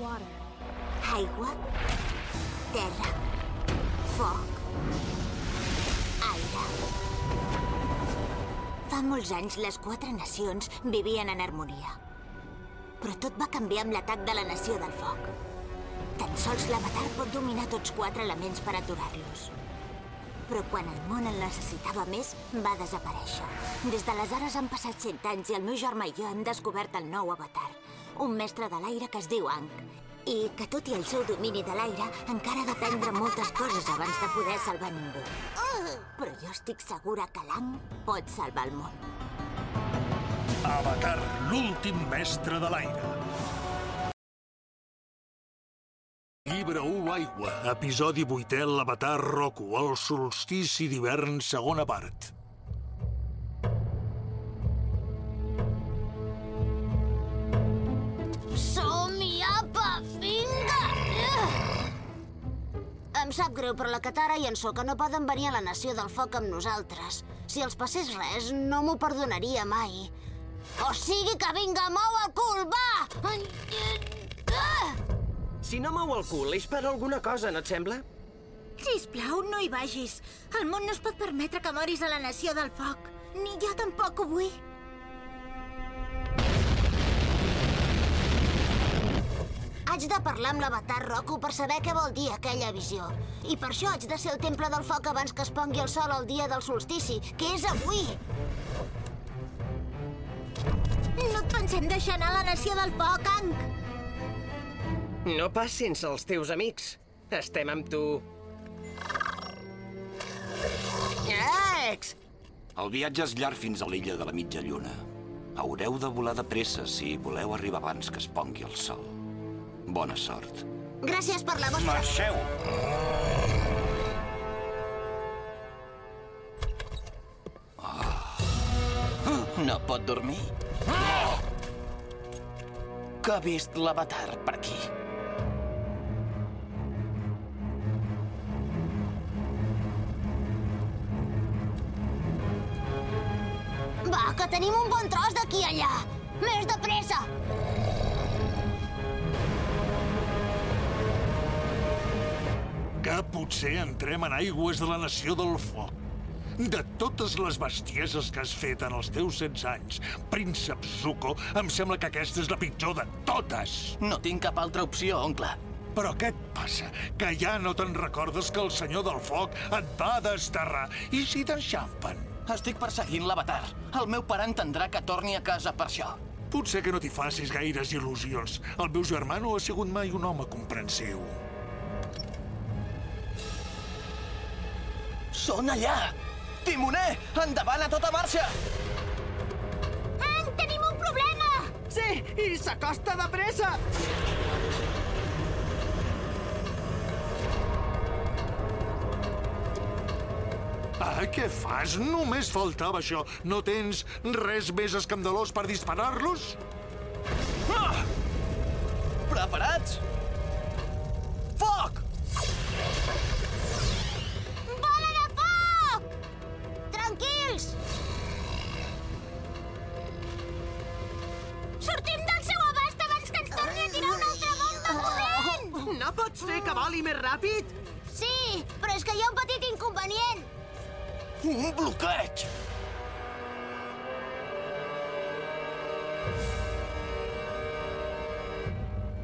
water. Aigua, terra, foc, aire. Fa molts anys les quatre nacions vivien en harmonia. Però tot va canviar amb l'atac de la nació del foc. Tan sols l'avatar pot dominar tots quatre elements per aturar-los. Però quan el món el necessitava més, va desaparèixer. Des d'aleshores han passat cent anys i el meu germà i jo hem descobert el nou avatar. Un mestre de l'aire que es diu Ang. I que, tot i el seu domini de l'aire, encara ha d'aprendre moltes coses abans de poder salvar ningú. Però jo estic segura que l'Ang pot salvar el món. Avatar, l'últim mestre de l'aire. Llibre 1, Aigua, episodi 8è, l'Avatar Roku, el solstici d'hivern, segona part. Em sap greu, però la Katara i en Sokka no poden venir a la Nació del Foc amb nosaltres. Si els passés res, no m'ho perdonaria mai. O sigui que vinga, mou el cul, va! Si no mou el cul, és per alguna cosa, no et sembla? Sisplau, no hi vagis. El món no es pot permetre que moris a la Nació del Foc. Ni jo tampoc ho vull. Haig de parlar amb l'avatar Roku per saber què vol dir aquella visió. I per això haig de ser al Temple del Foc abans que es pongui el sol el dia del solstici, que és avui. No et pensem deixar anar a la Nació del Foc, Ang. No pas sense els teus amics. Estem amb tu. Ex! El viatge és llarg fins a l'illa de la mitja lluna. Haureu de volar de pressa si voleu arribar abans que es pongui el sol. Bona sort. Gràcies per la vostra... Marxeu! No pot dormir? Que ha vist l'avatar per aquí? Va, que tenim un bon tros d'aquí a allà. Més de pressa! Potser entrem en aigües de la Nació del Foc. De totes les bestieses que has fet en els teus 16 anys, príncep Zuko, em sembla que aquesta és la pitjor de totes. No tinc cap altra opció, oncle. Però què et passa? Que ja no te'n recordes que el senyor del foc et va desterrar? I si t'enxampen? Estic perseguint l'avatar. El meu pare entendrà que torni a casa per això. Potser que no t'hi facis gaires il·lusions. El meu germà no ha sigut mai un home comprensiu. Són allà! Timoner! Endavant a tota marxa! Ang, tenim un problema! Sí, i s'acosta de pressa! Ah, què fas? Només faltava això. No tens res més escandalós per disparar-los? Ah! Preparats? Pots fer que voli més ràpid? Sí, però és que hi ha un petit inconvenient. Un bloqueig!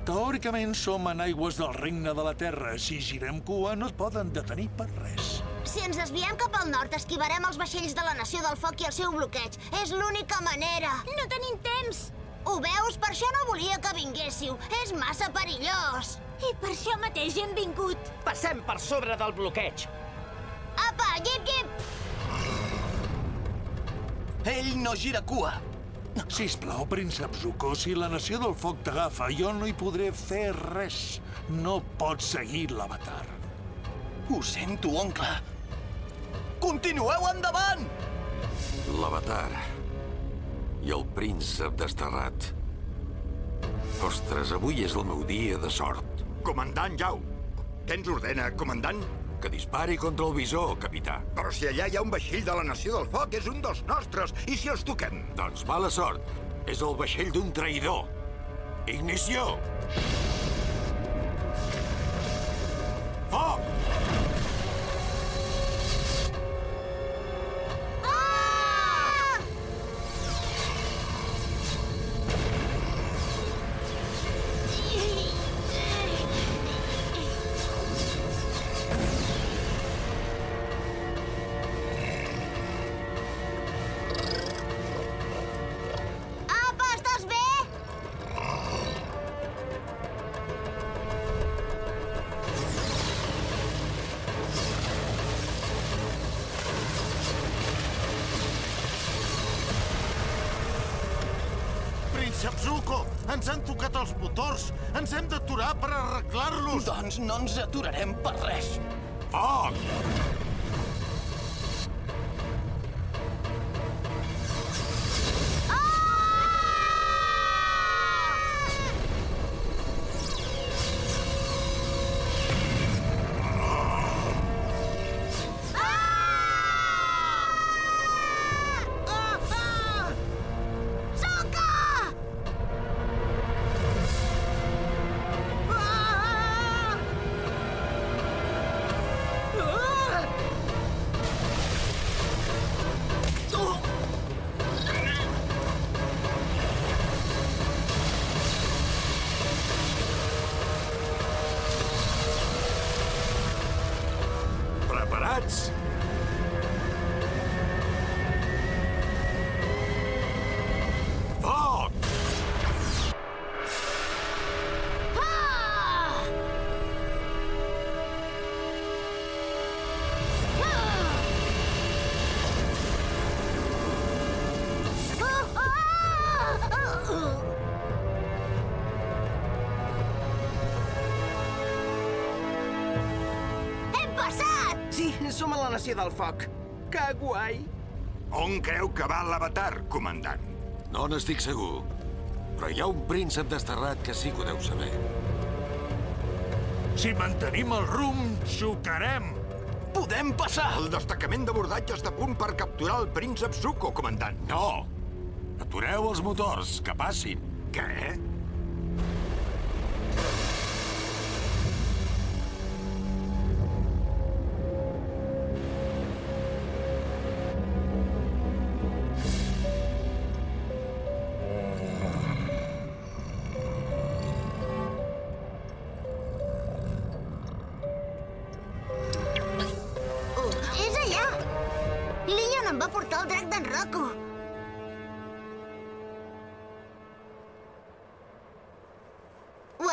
Teòricament som en aigües del regne de la Terra. Si girem cua no et poden detenir per res. Si ens desviem cap al nord, esquivarem els vaixells de la Nació del Foc i el seu bloqueig. És l'única manera. No tenim temps. Ho veus? Per això no volia que vinguéssiu. És massa perillós. I per això mateix hem vingut. Passem per sobre del bloqueig. Apa, guip, guip! Ell no gira cua. Sisplau, príncep Zuko, si la Nació del Foc t'agafa, jo no hi podré fer res. No pots seguir l'avatar. Ho sento, oncle. Continueu endavant! L'avatar i el príncep desterrat. Ostres, avui és el meu dia de sort. Comandant Yao, què ens ordena, comandant? Que dispari contra el visor, capità. Però si allà hi ha un vaixell de la Nació del Foc, és un dels nostres. I si els toquem? Doncs mala sort. És el vaixell d'un traïdor. Ignició! Príncep Ens han tocat els motors! Ens hem d'aturar per arreglar-los! Doncs no ens aturarem per res. Foc! Preparats? Som a la Nació del Foc. Que guai! On creu que va l'avatar, comandant? No n'estic segur. Però hi ha un príncep desterrat que sí que ho deu saber. Si mantenim el rumb, xocarem. Podem passar! El destacament d'abordatge està a punt per capturar el príncep Zuko, comandant. No! Atureu els motors, que passin. Què?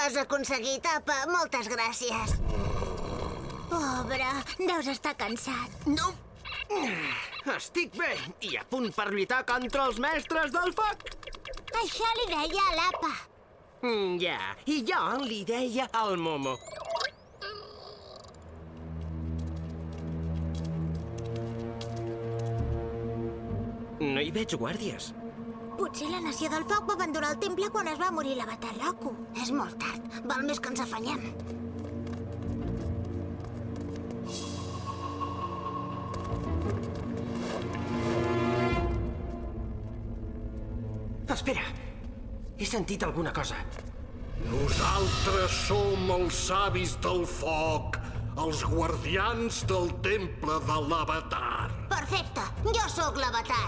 Has aconseguit, apa. Moltes gràcies. Pobre, deus estar cansat. No! Estic bé i a punt per lluitar contra els mestres del foc. Això li deia a l'apa. Mm, ja, i jo li deia al Momo. No hi veig guàrdies. Potser la Nació del Foc va abandonar el temple quan es va morir l'avatar Roku. És molt tard. Val més que ens afanyem. Espera, he sentit alguna cosa. Nosaltres som els savis del foc, els guardians del temple de l'avatar. Perfecte. Jo sóc l'avatar.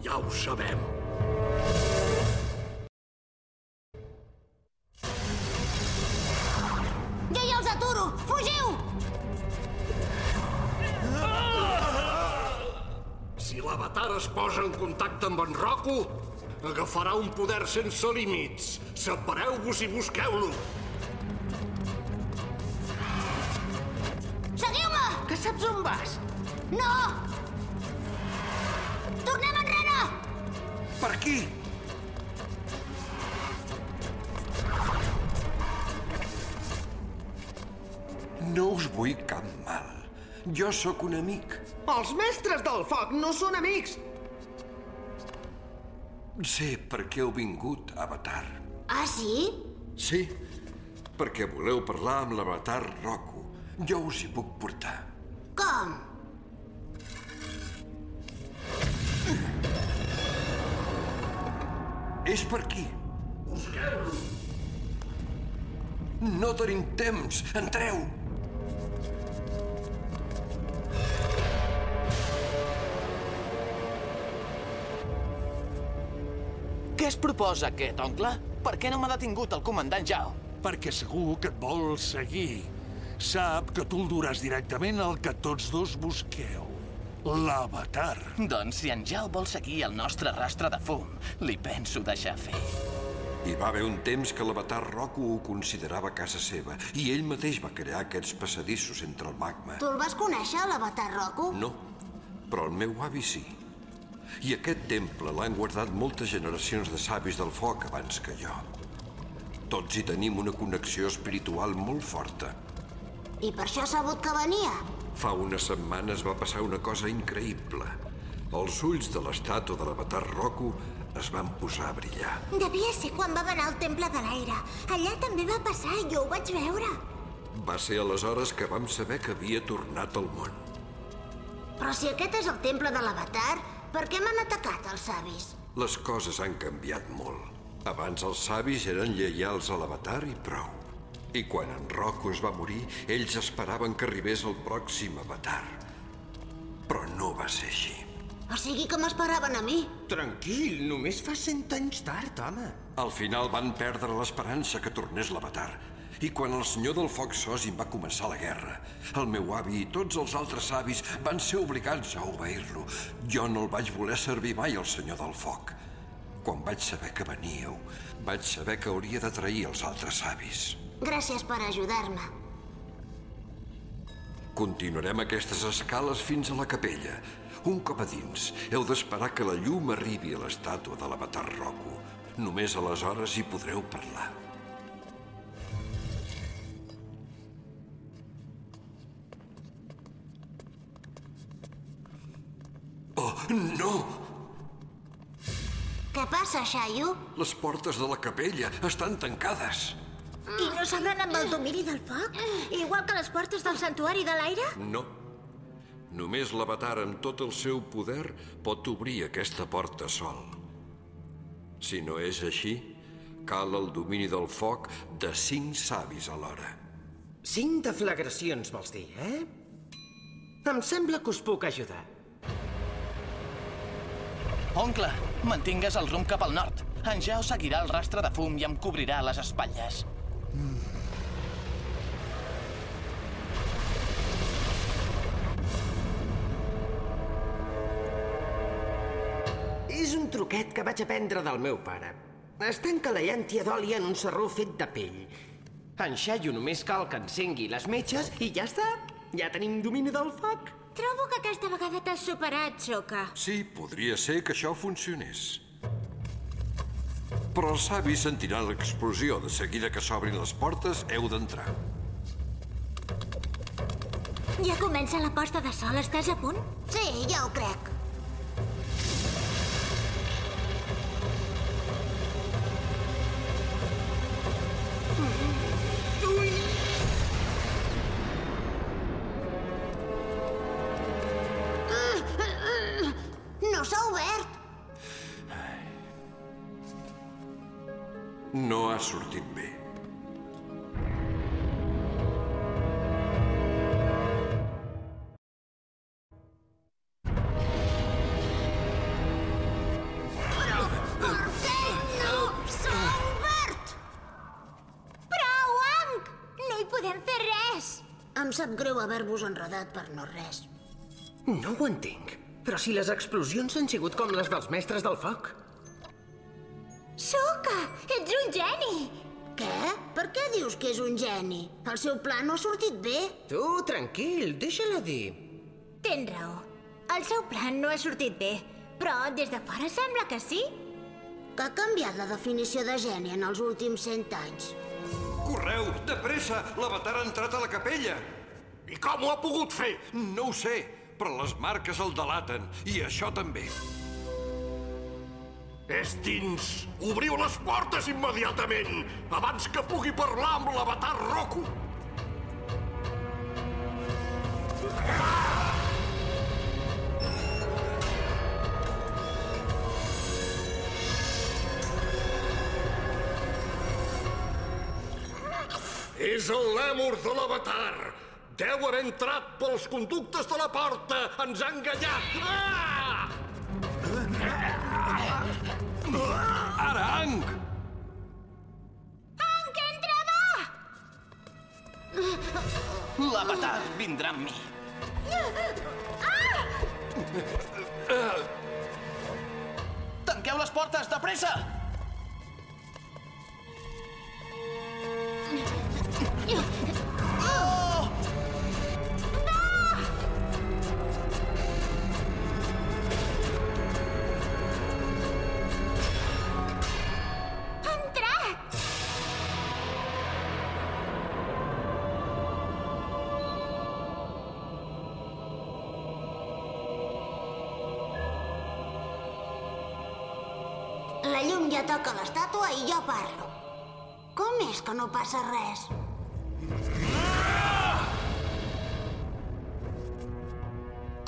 Ja ho sabem. Els aturo. Fugiu! Si l'avatar es posa en contacte amb en Roku, agafarà un poder sense límits. Separeu-vos i busqueu-lo. Seguiu-me! Que saps on vas? No! Aquí! No us vull cap mal. Jo sóc un amic. Els mestres del foc no són amics. Sé per què heu vingut, Avatar. Ah, sí? Sí, perquè voleu parlar amb l'Avatar Roku. Jo us hi puc portar. Com? És per aquí. No tenim temps. Entreu! Què es proposa aquest, oncle? Per què no m'ha detingut el comandant Jao? Perquè segur que et vol seguir. Sap que tu el duràs directament al que tots dos busqueu. L'avatar. Doncs si en Jao vol seguir el nostre rastre de fum, li penso deixar fer. Hi va haver un temps que l'Avatar Roku ho considerava casa seva i ell mateix va crear aquests passadissos entre el magma. Tu el vas conèixer, l'avatar Roku? No, però el meu avi sí. I aquest temple l'han guardat moltes generacions de savis del foc abans que jo. Tots hi tenim una connexió espiritual molt forta. I per això ha sabut que venia. Fa unes setmanes va passar una cosa increïble. Els ulls de l'estàtua de l'avatar Roku es van posar a brillar. Devia ser quan vam anar al Temple de l'Aire. Allà també va passar, jo ho vaig veure. Va ser aleshores que vam saber que havia tornat al món. Però si aquest és el Temple de l'Avatar, per què m'han atacat els savis? Les coses han canviat molt. Abans els savis eren lleials a l'avatar i prou. I quan en Rocco es va morir, ells esperaven que arribés el pròxim avatar. Però no va ser així. O sigui que m'esperaven a mi. Tranquil, només fa cent anys tard, home. Al final van perdre l'esperança que tornés l'avatar. I quan el senyor del foc Sosin va començar la guerra, el meu avi i tots els altres avis van ser obligats a obeir-lo. Jo no el vaig voler servir mai al senyor del foc. Quan vaig saber que veníeu, vaig saber que hauria de trair els altres avis. Gràcies per ajudar-me. Continuarem aquestes escales fins a la capella. Un cop a dins, heu d'esperar que la llum arribi a l'estàtua de l'avatar Roku. Només aleshores hi podreu parlar. Oh, no! Què passa, Xaio? Les portes de la capella estan tancades. I no s'obren amb el domini del foc? Igual que les portes del santuari de l'aire? No. Només l'avatar amb tot el seu poder pot obrir aquesta porta sol. Si no és així, cal el domini del foc de cinc savis alhora. Cinc deflagracions, vols dir, eh? Em sembla que us puc ajudar. Oncle, mantingues el rumb cap al nord. En Jao seguirà el rastre de fum i em cobrirà les espatlles. Truquet que vaig aprendre del meu pare. Es tanca la llàntia d'oli en un serró fet de pell. En Xaio només cal que encengui les metges i ja està. Ja tenim domini del foc. Trobo que aquesta vegada t'has superat, Soka. Sí, podria ser que això funcionés. Però els savis sentiran l'explosió. De seguida que s'obrin les portes, heu d'entrar. Ja comença la posta de sol, estàs a punt? Sí, ja ho crec. Ha sortit bé. Sap greu haver-vos enredat per no res. No ho entenc. Però si les explosions han sigut com les dels mestres del foc. Què dius que és un geni? El seu pla no ha sortit bé. Tu, tranquil, deixa-la dir. Tens raó. El seu plan no ha sortit bé, però des de fora sembla que sí. Que ha canviat la definició de geni en els últims cent anys. Correu, de pressa! L'avatar ha entrat a la capella! I com ho ha pogut fer? No ho sé, però les marques el delaten, i això també. És dins! Obriu les portes immediatament, abans que pugui parlar amb l'avatar Roku! És el lèmur de l'avatar! Deu haver entrat pels conductes de la porta! Ens ha enganyat! Ah! Ang! Ang, entra, va! L'avatar vindrà amb mi. Tanqueu les portes, de pressa! Ella toca l'estàtua i jo parlo. Com és que no passa res?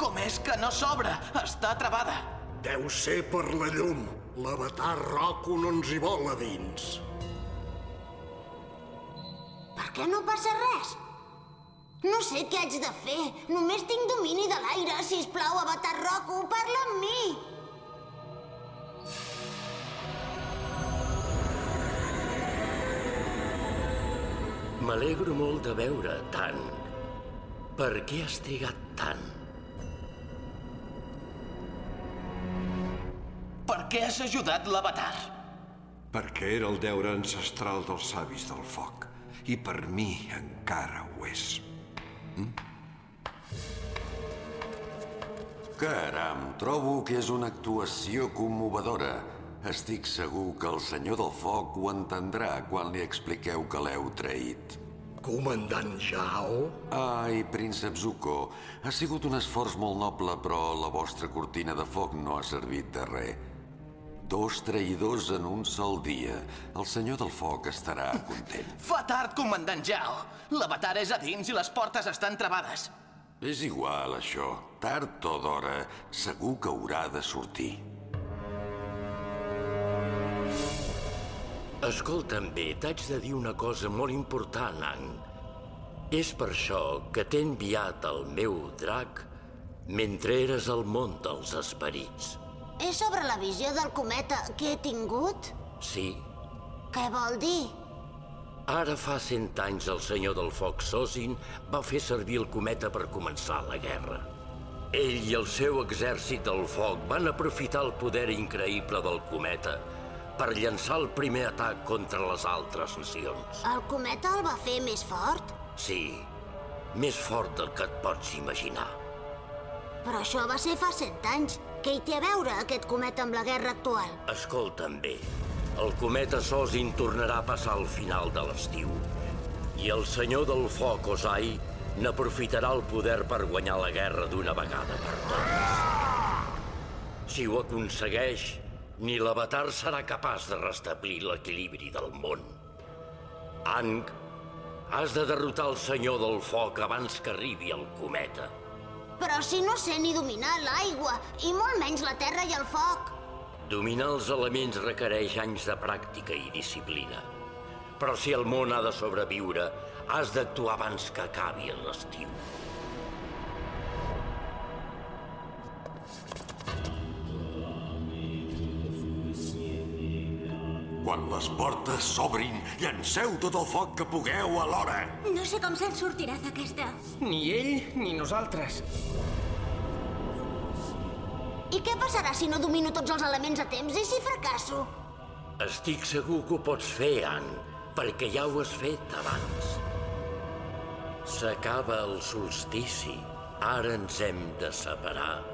Com és que no s'obre? Està travada. Deu ser per la llum. L'avatar Roku no ens hi vol a dins. Per què no passa res? No sé què haig de fer. Només tinc domini de l'aire. Si plau, Avatar Roku, parla amb mi. M'alegro molt de veure tant. Per què has trigat tant? Per què has ajudat l'avatar? Perquè era el deure ancestral dels savis del foc. I per mi encara ho és. Caram, trobo que és una actuació commovedora. Estic segur que el senyor del foc ho entendrà quan li expliqueu que l'heu traït. Comandant Jao? Ai, príncep Zuko, ha sigut un esforç molt noble, però la vostra cortina de foc no ha servit de res. Dos traïdors en un sol dia. El senyor del foc estarà content. Fa tard, comandant Jao. L'avatar és a dins i les portes estan travades. És igual, això. Tard o d'hora, segur que haurà de sortir. Escolta'm bé, t'haig de dir una cosa molt important, Ang. És per això que t'he enviat el meu drac mentre eres al món dels esperits. És sobre la visió del cometa que he tingut? Sí, Què vol dir? ara fa cent anys el senyor del foc Sosin va fer servir el cometa per començar la guerra. Ell i el seu exèrcit del foc van aprofitar el poder increïble del cometa per llançar el primer atac contra les altres nacions. El cometa el va fer més fort? Sí, més fort del que et pots imaginar. Però això va ser fa cent anys. Què hi té a veure aquest cometa amb la guerra actual? Escolta'm bé, el cometa Sosin tornarà a passar al final de l'estiu. I el senyor del foc, Ozai, n'aprofitarà el poder per guanyar la guerra d'una vegada per totes. Si ho aconsegueix, ni l'avatar serà capaç de restablir l'equilibri del món. Ang, has de derrotar el senyor del foc abans que arribi el cometa. Però si no sé ni dominar l'aigua, i molt menys la terra i el foc. Dominar els elements requereix anys de pràctica i disciplina. Però si el món ha de sobreviure, has d'actuar abans que acabi l'estiu. Quan les portes s'obrin, llanceu tot el foc que pugueu alhora. No sé com se'n sortirà d'aquesta. Ni ell ni nosaltres. I què passarà si no domino tots els elements a temps i si fracasso? Estic segur que ho pots fer, Ang, perquè ja ho has fet abans. S'acaba el solstici. Ara ens hem de separar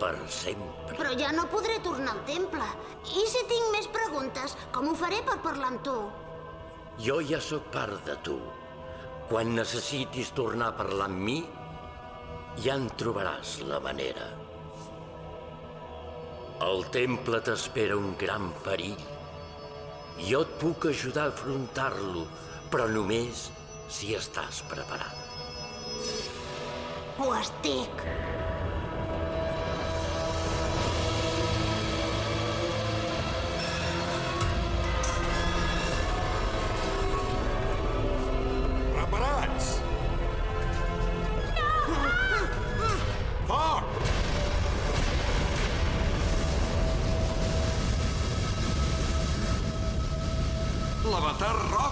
per sempre. Però ja no podré tornar al temple. I si tinc més preguntes, com ho faré per parlar amb tu? Jo ja sóc part de tu. Quan necessitis tornar a parlar amb mi, ja en trobaràs la manera. Al temple t'espera un gran perill. Jo et puc ajudar a afrontar-lo, però només si estàs preparat. Ho estic.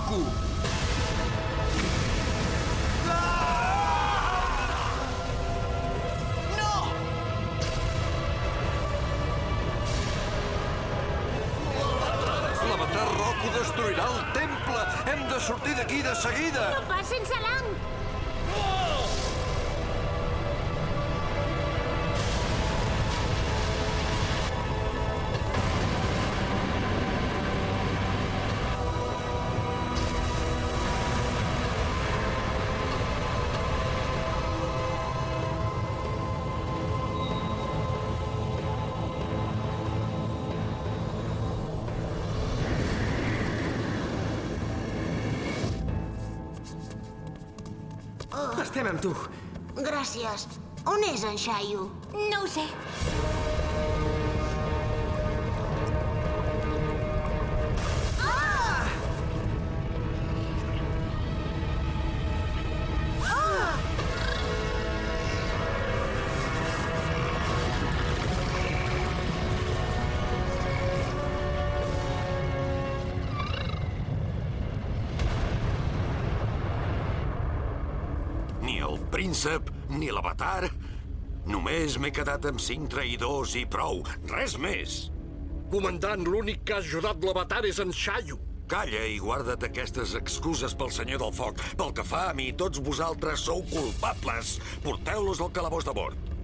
Roku! No! L'avatar Roku destruirà el temple! Hem de sortir d'aquí de seguida! No pas sense l'ang! Estem amb tu. Gràcies. On és en Xaio? No ho sé. Príncep, ni l'avatar. Només m'he quedat amb cinc traïdors i prou. Res més. Comandant, l'únic que ha ajudat l'avatar és en Xaio. Calla i guarda't aquestes excuses pel senyor del foc. Pel que fa a mi, tots vosaltres sou culpables. Porteu-los al calabós de bord.